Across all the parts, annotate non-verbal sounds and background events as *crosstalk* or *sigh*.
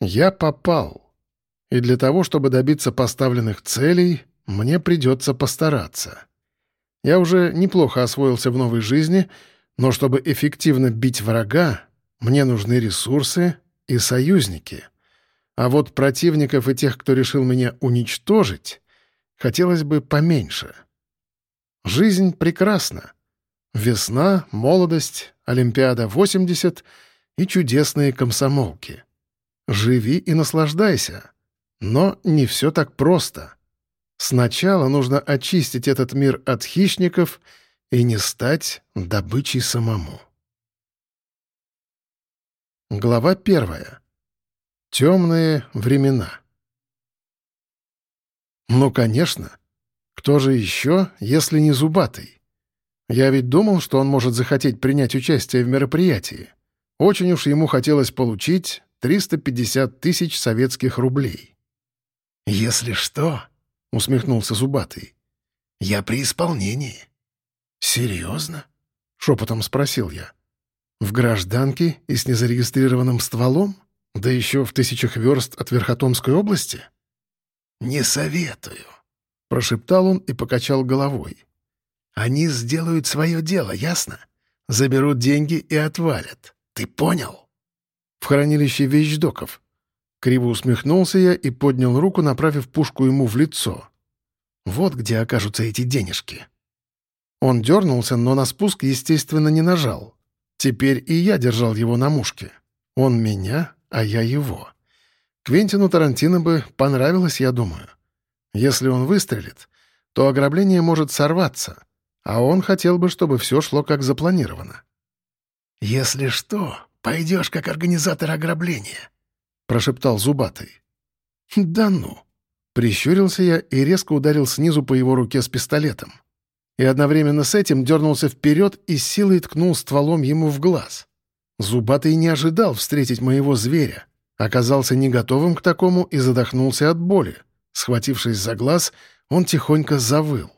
Я попал. И для того, чтобы добиться поставленных целей, мне придется постараться. Я уже неплохо освоился в новой жизни, но чтобы эффективно бить врага, мне нужны ресурсы и союзники. А вот противников и тех, кто решил меня уничтожить, хотелось бы поменьше. Жизнь прекрасна. Весна, молодость, Олимпиада 80 и чудесные комсомолки. Живи и наслаждайся. Но не все так просто. Сначала нужно очистить этот мир от хищников и не стать добычей самому. Глава первая. Темные времена. Ну, конечно. Кто же еще, если не Зубатый? Я ведь думал, что он может захотеть принять участие в мероприятии. Очень уж ему хотелось получить 350 тысяч советских рублей. «Если что», — усмехнулся Зубатый, — «я при исполнении». «Серьезно?» — шепотом спросил я. «В гражданке и с незарегистрированным стволом? Да еще в тысячах верст от Верхотомской области?» «Не советую», — прошептал он и покачал головой. «Они сделают свое дело, ясно? Заберут деньги и отвалят. Ты понял?» Хранилище вещдоков. Криво усмехнулся я и поднял руку, направив пушку ему в лицо. Вот где окажутся эти денежки. Он дернулся, но на спуск, естественно, не нажал. Теперь и я держал его на мушке. Он меня, а я его. Квентину Тарантино бы понравилось, я думаю. Если он выстрелит, то ограбление может сорваться, а он хотел бы, чтобы все шло как запланировано. «Если что, пойдешь как организатор ограбления», — прошептал Зубатый. «Да ну!» — прищурился я и резко ударил снизу по его руке с пистолетом. И одновременно с этим дернулся вперед и силой ткнул стволом ему в глаз. Зубатый не ожидал встретить моего зверя, оказался не готовым к такому и задохнулся от боли. Схватившись за глаз, он тихонько завыл.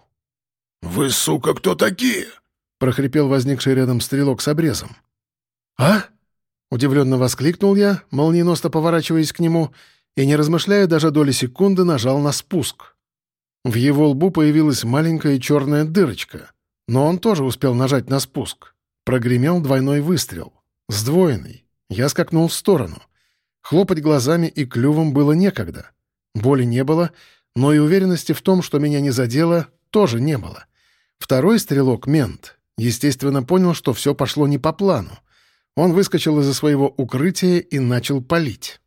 «Вы, сука, кто такие?» — прохрипел возникший рядом стрелок с обрезом. «А?» Удивленно воскликнул я, молниеносно поворачиваясь к нему, и, не размышляя даже доли секунды, нажал на спуск. В его лбу появилась маленькая черная дырочка, но он тоже успел нажать на спуск. Прогремел двойной выстрел. Сдвоенный. Я скакнул в сторону. Хлопать глазами и клювом было некогда. Боли не было, но и уверенности в том, что меня не задело, тоже не было. Второй стрелок, мент, естественно, понял, что все пошло не по плану. Он выскочил из-за своего укрытия и начал палить.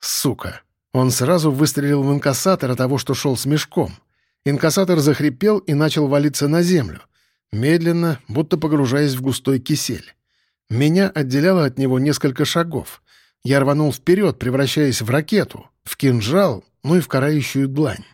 Сука. Он сразу выстрелил в инкассатора того, что шел с мешком. Инкассатор захрипел и начал валиться на землю, медленно, будто погружаясь в густой кисель. Меня отделяло от него несколько шагов. Я рванул вперед, превращаясь в ракету, в кинжал, ну и в карающую длань.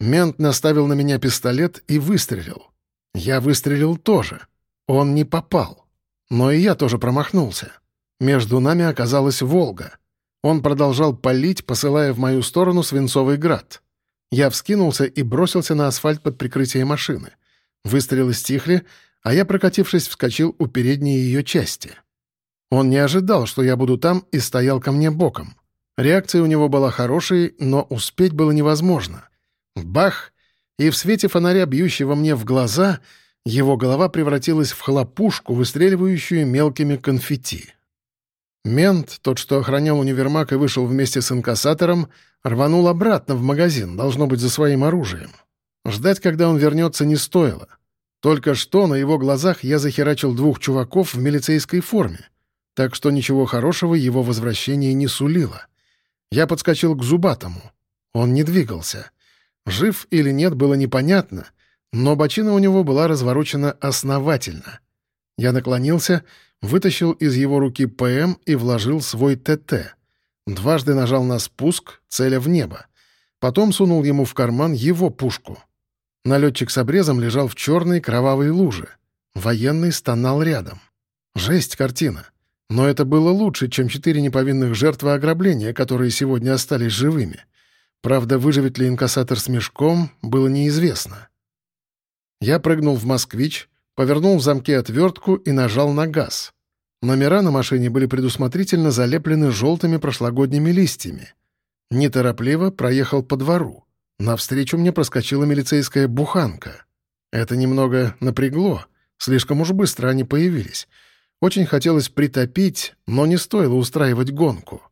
Мент наставил на меня пистолет и выстрелил. Я выстрелил тоже. Он не попал. Но и я тоже промахнулся. Между нами оказалась «Волга». Он продолжал палить, посылая в мою сторону свинцовый град. Я вскинулся и бросился на асфальт под прикрытие машины. Выстрелы стихли, а я, прокатившись, вскочил у передней ее части. Он не ожидал, что я буду там, и стоял ко мне боком. Реакция у него была хорошей, но успеть было невозможно. Бах! И в свете фонаря, бьющего мне в глаза, его голова превратилась в хлопушку, выстреливающую мелкими конфетти. Мент, тот, что охранял универмаг и вышел вместе с инкассатором, рванул обратно в магазин, должно быть, за своим оружием. Ждать, когда он вернется, не стоило. Только что на его глазах я захерачил двух чуваков в милицейской форме, так что ничего хорошего его возвращение не сулило. Я подскочил к Зубатому. Он не двигался. Жив или нет, было непонятно — но бочина у него была разворочена основательно. Я наклонился, вытащил из его руки ПМ и вложил свой ТТ. Дважды нажал на спуск, целя в небо. Потом сунул ему в карман его пушку. Налетчик с обрезом лежал в черной кровавой луже. Военный стонал рядом. Жесть картина. Но это было лучше, чем четыре неповинных жертвы ограбления, которые сегодня остались живыми. Правда, выживет ли инкассатор с мешком, было неизвестно. Я прыгнул в «Москвич», повернул в замке отвертку и нажал на газ. Номера на машине были предусмотрительно залеплены желтыми прошлогодними листьями. Неторопливо проехал по двору. Навстречу мне проскочила милицейская буханка. Это немного напрягло. Слишком уж быстро они появились. Очень хотелось притопить, но не стоило устраивать гонку.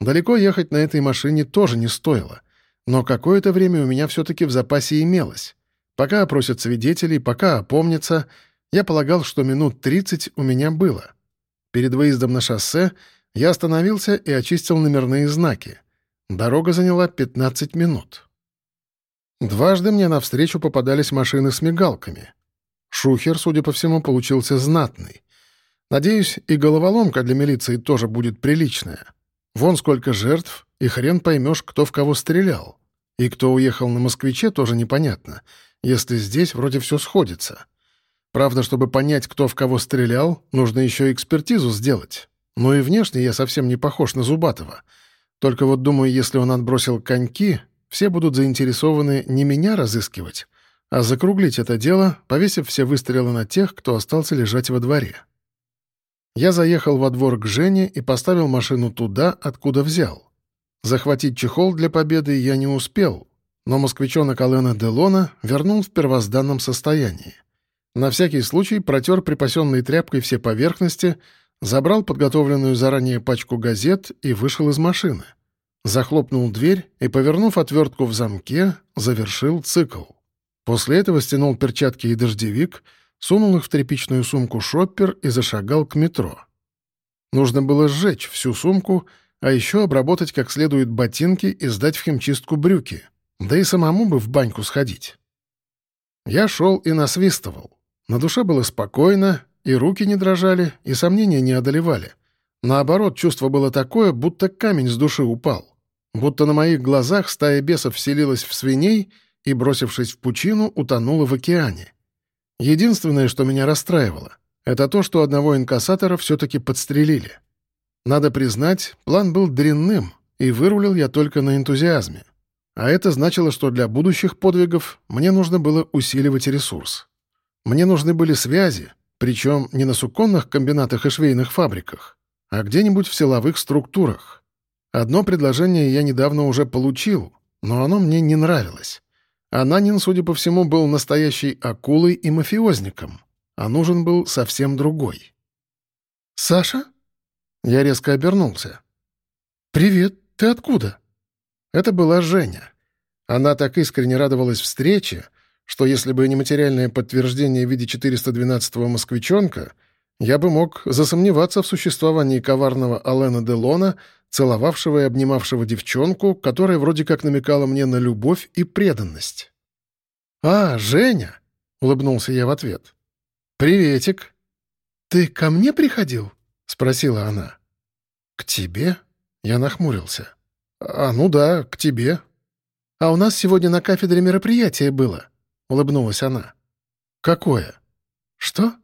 Далеко ехать на этой машине тоже не стоило. Но какое-то время у меня все-таки в запасе имелось. Пока опросят свидетелей, пока опомнятся, я полагал, что минут 30 у меня было. Перед выездом на шоссе я остановился и очистил номерные знаки. Дорога заняла 15 минут. Дважды мне навстречу попадались машины с мигалками. Шухер, судя по всему, получился знатный. Надеюсь, и головоломка для милиции тоже будет приличная. Вон сколько жертв, и хрен поймешь, кто в кого стрелял. И кто уехал на москвиче, тоже непонятно, если здесь вроде все сходится. Правда, чтобы понять, кто в кого стрелял, нужно еще экспертизу сделать. Ну и внешне я совсем не похож на Зубатова. Только вот думаю, если он отбросил коньки, все будут заинтересованы не меня разыскивать, а закруглить это дело, повесив все выстрелы на тех, кто остался лежать во дворе. Я заехал во двор к Жене и поставил машину туда, откуда взял. Захватить чехол для победы я не успел, но москвичонок Алена Делона вернул в первозданном состоянии. На всякий случай протер припасенной тряпкой все поверхности, забрал подготовленную заранее пачку газет и вышел из машины. Захлопнул дверь и, повернув отвертку в замке, завершил цикл. После этого стянул перчатки и дождевик, сунул их в тряпичную сумку шоппер и зашагал к метро. Нужно было сжечь всю сумку, а еще обработать как следует ботинки и сдать в химчистку брюки, да и самому бы в баньку сходить. Я шел и насвистывал. На душе было спокойно, и руки не дрожали, и сомнения не одолевали. Наоборот, чувство было такое, будто камень с души упал. Будто на моих глазах стая бесов вселилась в свиней и, бросившись в пучину, утонула в океане. Единственное, что меня расстраивало, это то, что одного инкассатора все-таки подстрелили. Надо признать, план был дрянным, и вырулил я только на энтузиазме. А это значило, что для будущих подвигов мне нужно было усиливать ресурс. Мне нужны были связи, причем не на суконных комбинатах и швейных фабриках, а где-нибудь в силовых структурах. Одно предложение я недавно уже получил, но оно мне не нравилось. Ананин, судя по всему, был настоящей акулой и мафиозником, а нужен был совсем другой. «Саша?» Я резко обернулся. «Привет, ты откуда?» Это была Женя. Она так искренне радовалась встрече, что если бы не материальное подтверждение в виде 412-го москвичонка, я бы мог засомневаться в существовании коварного Алена Делона, целовавшего и обнимавшего девчонку, которая вроде как намекала мне на любовь и преданность. «А, Женя!» — улыбнулся я в ответ. «Приветик!» «Ты ко мне приходил?» — спросила она. «К тебе?» — я нахмурился. «А, ну да, к тебе». «А у нас сегодня на кафедре мероприятие было», — улыбнулась она. «Какое?» «Что?»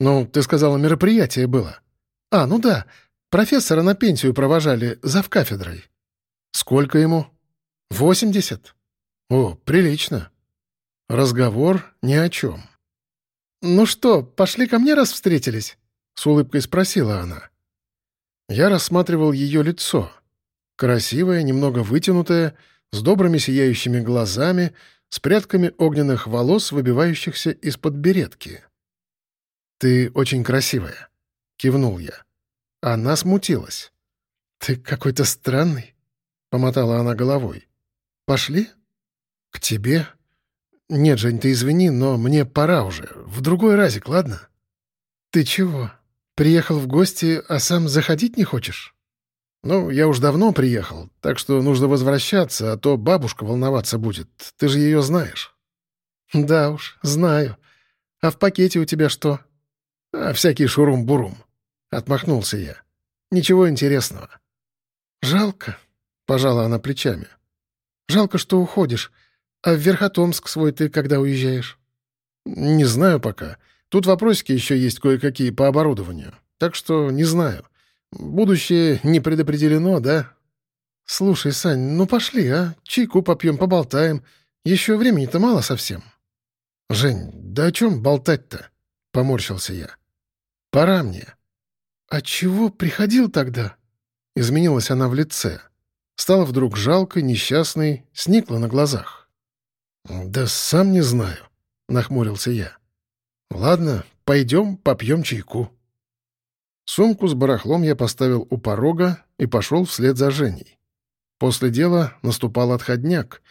«Ну, ты сказала, мероприятие было». «А, ну да. Профессора на пенсию провожали, зав кафедрой». «Сколько ему?» «Восемьдесят». «О, прилично». Разговор ни о чем. «Ну что, пошли ко мне, раз встретились?» — с улыбкой спросила она. Я рассматривал ее лицо. Красивое, немного вытянутое, с добрыми сияющими глазами — с прядками огненных волос, выбивающихся из-под беретки. «Ты очень красивая», — кивнул я. Она смутилась. «Ты какой-то странный», — помотала она головой. «Пошли?» «К тебе?» «Нет, Жень, ты извини, но мне пора уже. В другой разик, ладно?» «Ты чего? Приехал в гости, а сам заходить не хочешь?» «Ну, я уж давно приехал, так что нужно возвращаться, а то бабушка волноваться будет. Ты же ее знаешь». «Да уж, знаю. А в пакете у тебя что?» «А всякий шурум-бурум», — отмахнулся я. «Ничего интересного». «Жалко», — пожала она плечами. «Жалко, что уходишь. А в Верхотомск свой ты когда уезжаешь?» «Не знаю пока. Тут вопросики еще есть кое-какие по оборудованию. Так что не знаю. Будущее не предопределено, да? Слушай, Сань, ну пошли, а? Чайку попьем, поболтаем. Еще времени-то мало совсем. Жень, да о чем болтать-то? Поморщился я. Пора мне. «А чего приходил тогда?» Изменилась она в лице. Стала вдруг жалкой, несчастной, сникла на глазах. «Да сам не знаю», — нахмурился я. «Ладно, пойдем попьем чайку». Сумку с барахлом я поставил у порога и пошел вслед за Женей. После дела наступал отходняк,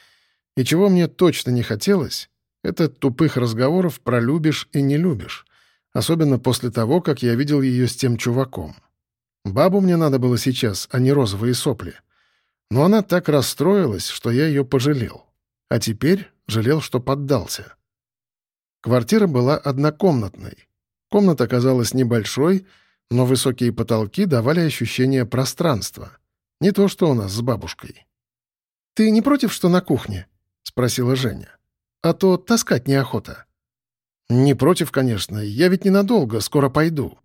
и чего мне точно не хотелось, это тупых разговоров про любишь и не любишь, особенно после того, как я видел ее с тем чуваком. Бабу мне надо было сейчас, а не розовые сопли. Но она так расстроилась, что я ее пожалел. А теперь жалел, что поддался. Квартира была однокомнатной. Комната оказалась небольшой, но высокие потолки давали ощущение пространства. Не то, что у нас с бабушкой. «Ты не против, что на кухне?» — спросила Женя. «А то таскать неохота». «Не против, конечно. Я ведь ненадолго, скоро пойду».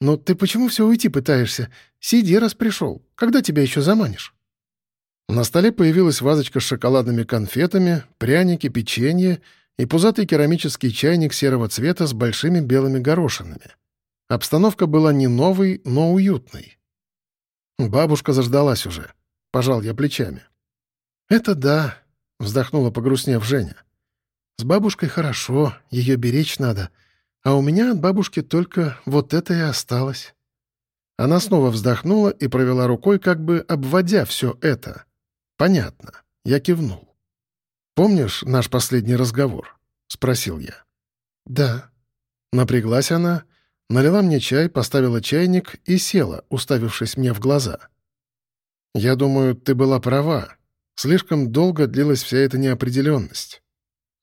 «Но ты почему все уйти пытаешься? Сиди, раз пришел. Когда тебя еще заманишь?» На столе появилась вазочка с шоколадными конфетами, пряники, печенье и пузатый керамический чайник серого цвета с большими белыми горошинами. Обстановка была не новой, но уютной. Бабушка заждалась уже. Пожал я плечами. «Это да», — вздохнула погрустнев Женя. «С бабушкой хорошо, ее беречь надо, а у меня от бабушки только вот это и осталось». Она снова вздохнула и провела рукой, как бы обводя все это. «Понятно». Я кивнул. «Помнишь наш последний разговор?» — спросил я. «Да». Напряглась она, налила мне чай, поставила чайник и села, уставившись мне в глаза. «Я думаю, ты была права. Слишком долго длилась вся эта неопределенность».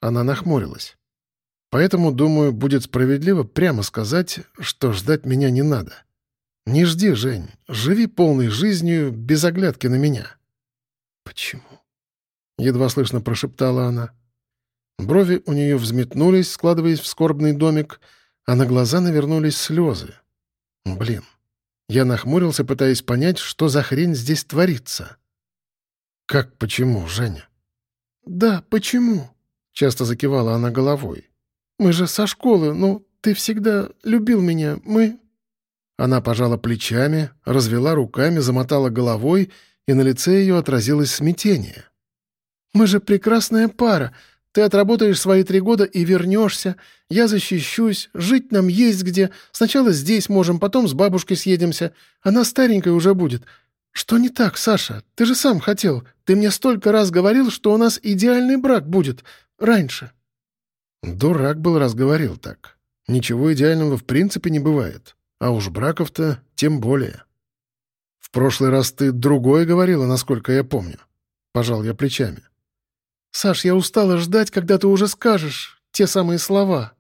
Она нахмурилась. «Поэтому, думаю, будет справедливо прямо сказать, что ждать меня не надо. Не жди, Жень, живи полной жизнью, без оглядки на меня». «Почему?» — едва слышно прошептала она. Брови у нее взметнулись, складываясь в скорбный домик, а на глаза навернулись слезы. «Блин». Я нахмурился, пытаясь понять, что за хрень здесь творится. «Как почему, Женя?» «Да, почему?» — часто закивала она головой. «Мы же со школы, ну, ты всегда любил меня, мы...» Она пожала плечами, развела руками, замотала головой и на лице ее отразилось смятение. «Мы же прекрасная пара. Ты отработаешь свои три года и вернешься. Я защищусь. Жить нам есть где. Сначала здесь можем, потом с бабушкой съедемся. Она старенькая уже будет. Что не так, Саша? Ты же сам хотел. Ты мне столько раз говорил, что у нас идеальный брак будет. Раньше». Дурак был раз говорил так. Ничего идеального в принципе не бывает. А уж браков-то тем более прошлый раз ты другое говорила, насколько я помню». Пожал я плечами. «Саш, я устала ждать, когда ты уже скажешь те самые слова».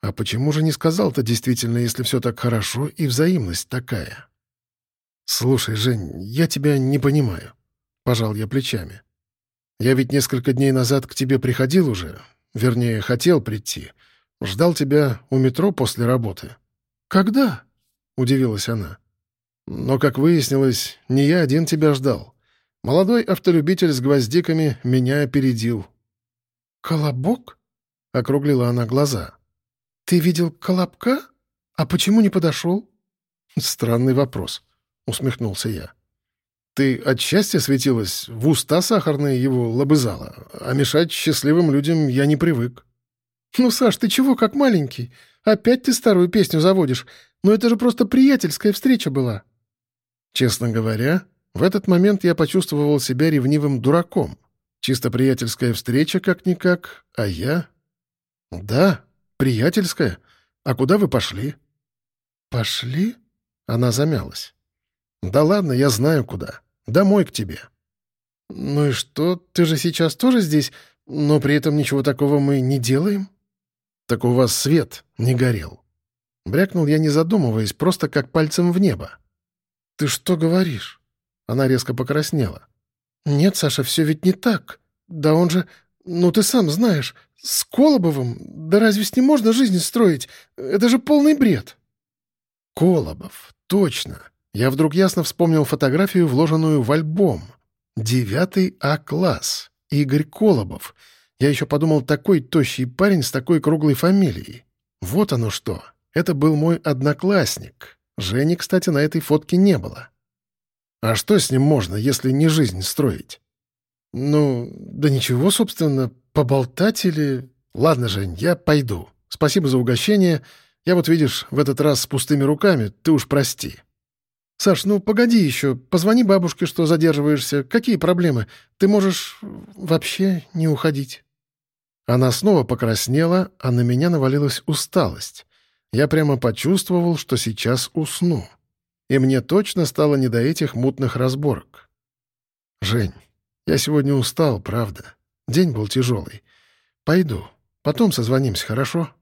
«А почему же не сказал-то действительно, если все так хорошо и взаимность такая?» «Слушай, Жень, я тебя не понимаю», — пожал я плечами. «Я ведь несколько дней назад к тебе приходил уже, вернее, хотел прийти. Ждал тебя у метро после работы». «Когда?» — удивилась она. Но, как выяснилось, не я один тебя ждал. Молодой автолюбитель с гвоздиками меня опередил». «Колобок?» — округлила она глаза. «Ты видел Колобка? А почему не подошел?» «Странный вопрос», — усмехнулся я. «Ты от счастья светилась, в уста сахарные его лобызала, а мешать счастливым людям я не привык». «Ну, Саш, ты чего как маленький? Опять ты старую песню заводишь? Ну это же просто приятельская встреча была». Честно говоря, в этот момент я почувствовал себя ревнивым дураком. Чисто приятельская встреча как-никак, а я... Да, приятельская. А куда вы пошли? Пошли? Она замялась. Да ладно, я знаю куда. Домой к тебе. Ну и что, ты же сейчас тоже здесь, но при этом ничего такого мы не делаем? Так у вас свет не горел. Брякнул я, не задумываясь, просто как пальцем в небо. «Ты что говоришь?» Она резко покраснела. «Нет, Саша, все ведь не так. Да он же... Ну, ты сам знаешь. С Колобовым? Да разве с ним можно жизнь строить? Это же полный бред!» «Колобов, точно!» Я вдруг ясно вспомнил фотографию, вложенную в альбом. «Девятый А-класс. Игорь Колобов. Я еще подумал, такой тощий парень с такой круглой фамилией. Вот оно что. Это был мой одноклассник. Жени, кстати, на этой фотке не было. А что с ним можно, если не жизнь строить? Ну, да ничего, собственно, поболтать или... Ладно, Жень, я пойду. Спасибо за угощение. Я вот, видишь, в этот раз с пустыми руками, ты уж прости. Саш, ну погоди еще, позвони бабушке, что задерживаешься. Какие проблемы? Ты можешь вообще не уходить. Она снова покраснела, а на меня навалилась усталость. Я прямо почувствовал, что сейчас усну. И мне точно стало не до этих мутных разборок. «Жень, я сегодня устал, правда. День был тяжелый. Пойду. Потом созвонимся, хорошо?»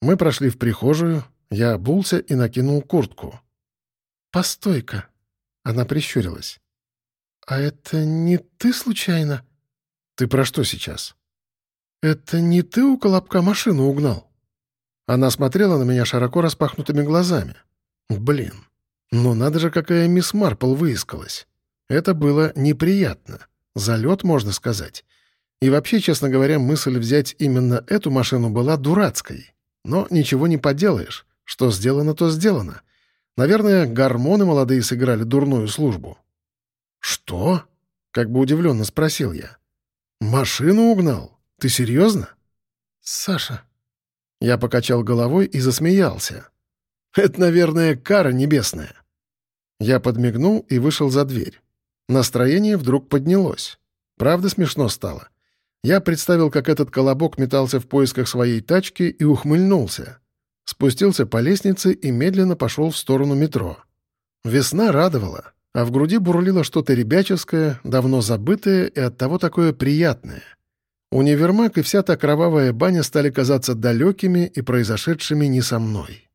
Мы прошли в прихожую, я обулся и накинул куртку. «Постой-ка!» Она прищурилась. «А это не ты случайно?» «Ты про что сейчас?» «Это не ты у Колобка машину угнал?» Она смотрела на меня широко распахнутыми глазами. «Блин, ну надо же, какая мисс Марпл выискалась. Это было неприятно. Залет, можно сказать. И вообще, честно говоря, мысль взять именно эту машину была дурацкой. Но ничего не поделаешь. Что сделано, то сделано. Наверное, гормоны молодые сыграли дурную службу. «Что?» — как бы удивленно спросил я. «Машину угнал? Ты серьезно?» «Саша». Я покачал головой и засмеялся. «Это, наверное, кара небесная». Я подмигнул и вышел за дверь. Настроение вдруг поднялось. Правда смешно стало. Я представил, как этот колобок метался в поисках своей тачки и ухмыльнулся. Спустился по лестнице и медленно пошел в сторону метро. Весна радовала, а в груди бурлило что-то ребяческое, давно забытое и оттого такое приятное. Универмаг и вся та кровавая баня стали казаться далекими и произошедшими не со мной.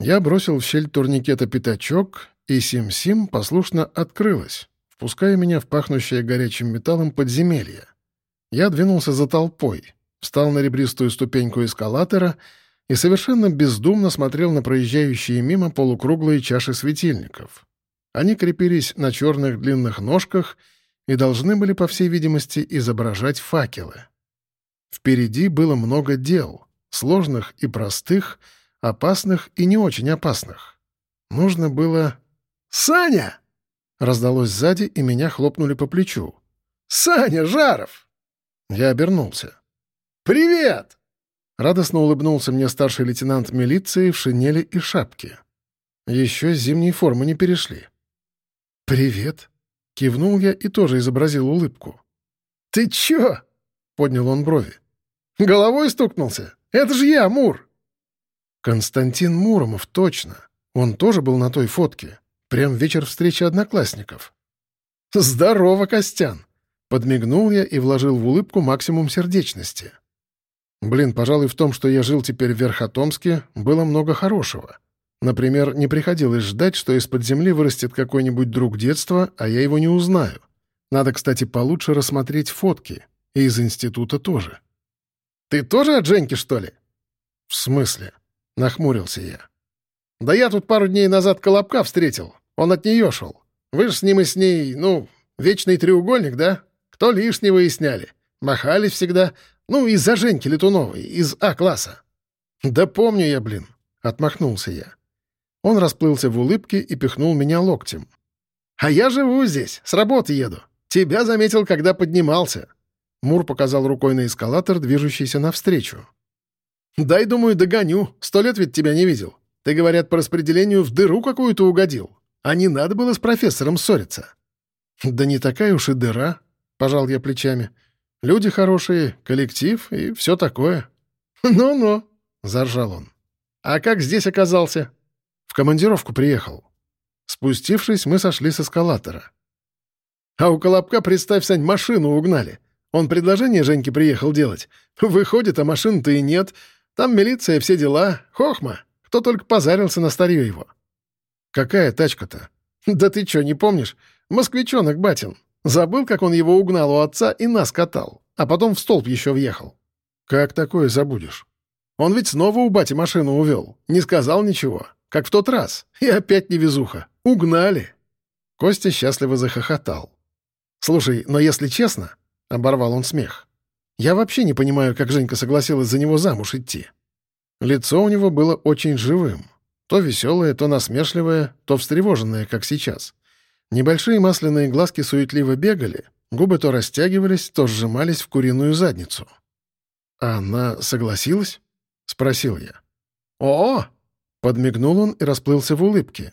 Я бросил в щель турникета пятачок, и Сим-Сим послушно открылась, впуская меня в пахнущее горячим металлом подземелье. Я двинулся за толпой, встал на ребристую ступеньку эскалатора и совершенно бездумно смотрел на проезжающие мимо полукруглые чаши светильников. Они крепились на черных длинных ножках и должны были, по всей видимости, изображать факелы. Впереди было много дел, сложных и простых, опасных и не очень опасных. Нужно было... «Саня!» Раздалось сзади, и меня хлопнули по плечу. «Саня Жаров!» Я обернулся. «Привет!» Радостно улыбнулся мне старший лейтенант милиции в шинели и шапке. Еще зимние формы не перешли. «Привет!» — кивнул я и тоже изобразил улыбку. «Ты чё?» — поднял он брови. «Головой стукнулся? Это же я, Мур!» Константин Муромов, точно. Он тоже был на той фотке. Прям вечер встречи одноклассников. «Здорово, Костян!» Подмигнул я и вложил в улыбку максимум сердечности. Блин, пожалуй, в том, что я жил теперь в Верхотомске, было много хорошего. Например, не приходилось ждать, что из-под земли вырастет какой-нибудь друг детства, а я его не узнаю. Надо, кстати, получше рассмотреть фотки. И из института тоже. «Ты тоже от Женьки, что ли?» «В смысле?» — нахмурился я. «Да я тут пару дней назад Колобка встретил. Он от нее шел. Вы же с ним и с ней, ну, вечный треугольник, да?» Кто лишний выясняли. Махались всегда. Ну, из-за Женьки Летуновой, из А-класса. «Да помню я, блин», — отмахнулся я. Он расплылся в улыбке и пихнул меня локтем. «А я живу здесь, с работы еду. Тебя заметил, когда поднимался». Мур показал рукой на эскалатор, движущийся навстречу. «Дай, думаю, догоню. Сто лет ведь тебя не видел. Ты, говорят, по распределению в дыру какую-то угодил. А не надо было с профессором ссориться». «Да не такая уж и дыра», — пожал я плечами. «Люди хорошие, коллектив и все такое». «Ну-ну», — заржал он. «А как здесь оказался?» «В командировку приехал». Спустившись, мы сошли с эскалатора. «А у Колобка, представь, Сань, машину угнали. Он предложение Женьке приехал делать. Выходит, а машин-то и нет. Там милиция, все дела. Хохма. Кто только позарился на старье его». «Какая тачка-то?» «Да ты что, не помнишь? Москвичонок батин. Забыл, как он его угнал у отца и нас катал, а потом в столб еще въехал. Как такое забудешь? Он ведь снова у бати машину увел. Не сказал ничего. Как в тот раз. И опять невезуха. Угнали. Костя счастливо захохотал. «Слушай, но если честно...» — оборвал он смех. «Я вообще не понимаю, как Женька согласилась за него замуж идти». Лицо у него было очень живым. То веселое, то насмешливое, то встревоженное, как сейчас. Небольшие масляные глазки суетливо бегали, губы то растягивались, то сжимались в куриную задницу. «А она согласилась?» — спросил я. «О!» — подмигнул он и расплылся в улыбке.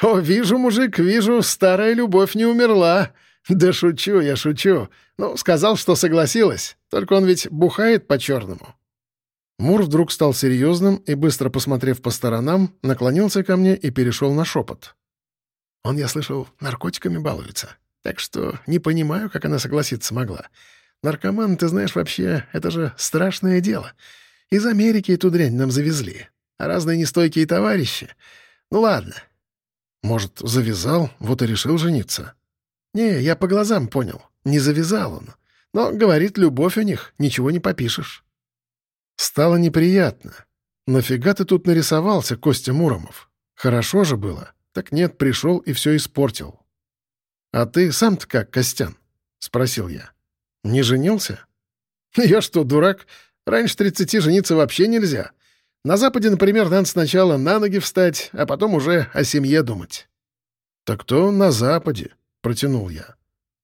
«О, вижу, мужик, вижу, старая любовь не умерла. Да шучу я, шучу. Ну, сказал, что согласилась. Только он ведь бухает по-черному». Мур вдруг стал серьезным и, быстро посмотрев по сторонам, наклонился ко мне и перешел на шепот. «Он, я слышал, наркотиками балуется. Так что не понимаю, как она согласиться могла. Наркоман, ты знаешь, вообще, это же страшное дело. Из Америки эту дрянь нам завезли. А разные нестойкие товарищи. Ну ладно». «Может, завязал, вот и решил жениться?» «Не, я по глазам понял. Не завязал он. Но, говорит, любовь у них, ничего не попишешь». Стало неприятно. Нафига ты тут нарисовался, Костя Муромов? Хорошо же было. Так нет, пришел и все испортил. А ты сам-то как, Костян? Спросил я. Не женился? *laughs* Я что, дурак? Раньше тридцати жениться вообще нельзя. На Западе, например, надо сначала на ноги встать, а потом уже о семье думать. «Так то на Западе», — протянул я.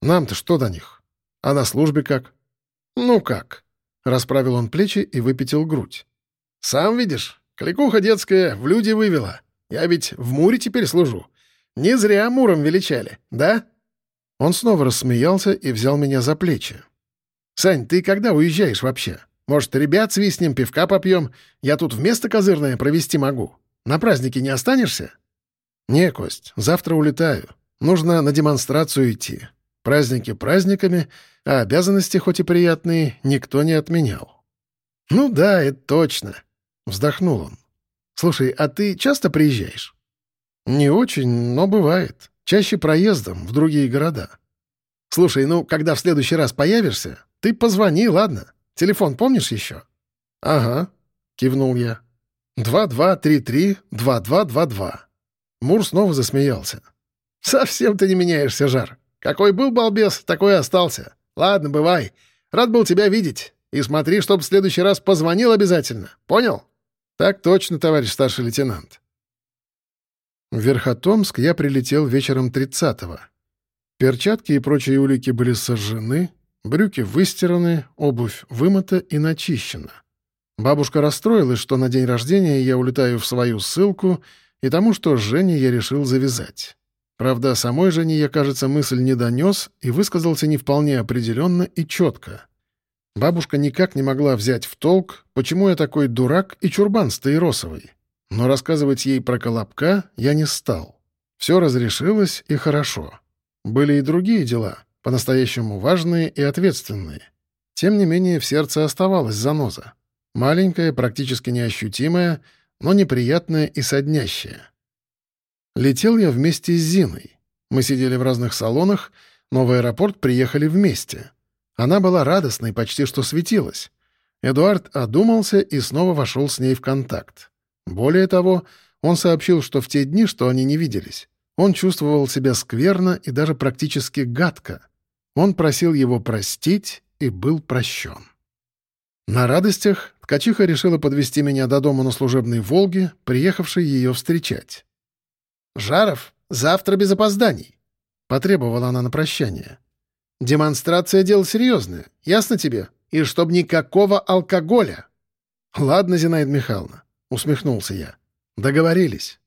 «Нам-то что до них? А на службе как?» «Ну как?» Расправил он плечи и выпятил грудь. «Сам видишь, кликуха детская в люди вывела. Я ведь в Муре теперь служу. Не зря Муром величали, да?» Он снова рассмеялся и взял меня за плечи. «Сань, ты когда уезжаешь вообще? Может, ребят свистнем, пивка попьем? Я тут вместо козырное провести могу. На празднике не останешься?» «Не, Кость, завтра улетаю. Нужно на демонстрацию идти. Праздники праздниками, а обязанности, хоть и приятные, никто не отменял. «Ну да, это точно», — вздохнул он. «Слушай, а ты часто приезжаешь?» «Не очень, но бывает. Чаще проездом в другие города». «Слушай, ну, когда в следующий раз появишься, ты позвони, ладно? Телефон помнишь еще?» «Ага», — кивнул я. «Два-два-три-три-два-два-два-два». Мур снова засмеялся. «Совсем ты не меняешься, Жар. Какой был балбес, такой и остался. Ладно, бывай. Рад был тебя видеть. И смотри, чтоб в следующий раз позвонил обязательно. Понял? Так точно, товарищ старший лейтенант. В Верхотомск я прилетел вечером 30-го. Перчатки и прочие улики были сожжены, брюки выстираны, обувь вымыта и начищена. Бабушка расстроилась, что на день рождения я улетаю в свою ссылку и тому, что Жене я решил завязать. Правда, самой Жене я, кажется, мысль не донес и высказался не вполне определенно и четко. Бабушка никак не могла взять в толк, почему я такой дурак и чурбан стаиросовый. Но рассказывать ей про Колобка я не стал. Все разрешилось и хорошо. Были и другие дела, по-настоящему важные и ответственные. Тем не менее, в сердце оставалась заноза. Маленькая, практически неощутимая, но неприятная и соднящая. Летел я вместе с Зиной. Мы сидели в разных салонах, но в аэропорт приехали вместе. Она была радостной, почти что светилась. Эдуард одумался и снова вошел с ней в контакт. Более того, он сообщил, что в те дни, что они не виделись, он чувствовал себя скверно и даже практически гадко. Он просил его простить и был прощен. На радостях ткачиха решила подвести меня до дома на служебной «Волге», приехавшей ее встречать. «Жаров, завтра без опозданий», — потребовала она на прощание. «Демонстрация — дело серьезное, ясно тебе? И чтоб никакого алкоголя». «Ладно, Зинаида Михайловна», — усмехнулся я. «Договорились».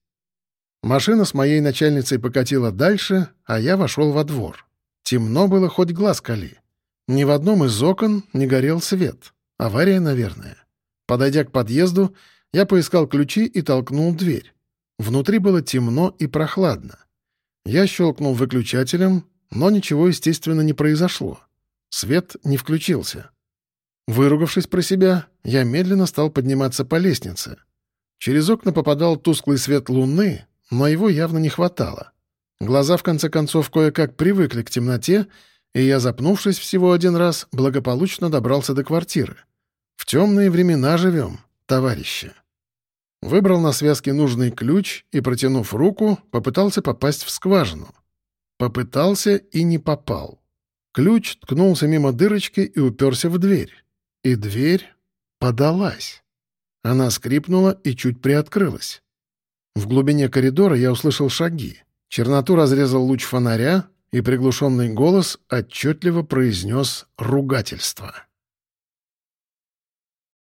Машина с моей начальницей покатила дальше, а я вошел во двор. Темно было, хоть глаз кали. Ни в одном из окон не горел свет. Авария, наверное. Подойдя к подъезду, я поискал ключи и толкнул дверь. Внутри было темно и прохладно. Я щелкнул выключателем, но ничего, естественно, не произошло. Свет не включился. Выругавшись про себя, я медленно стал подниматься по лестнице. Через окна попадал тусклый свет луны, но его явно не хватало. Глаза, в конце концов, кое-как привыкли к темноте, и я, запнувшись всего один раз, благополучно добрался до квартиры. В темные времена живем, товарищи. Выбрал на связке нужный ключ и, протянув руку, попытался попасть в скважину. Попытался и не попал. Ключ ткнулся мимо дырочки и уперся в дверь. И дверь подалась. Она скрипнула и чуть приоткрылась. В глубине коридора я услышал шаги. Черноту разрезал луч фонаря, и приглушенный голос отчетливо произнес ругательство.